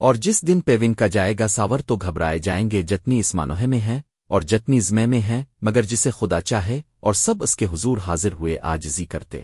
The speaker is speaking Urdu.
اور جس دن پیون کا جائے گا ساور تو گھبرائے جائیں گے جتنی اس مانوہے میں ہے اور جتنی زمے میں ہے مگر جسے خدا چاہے اور سب اس کے حضور حاضر ہوئے آجزی کرتے۔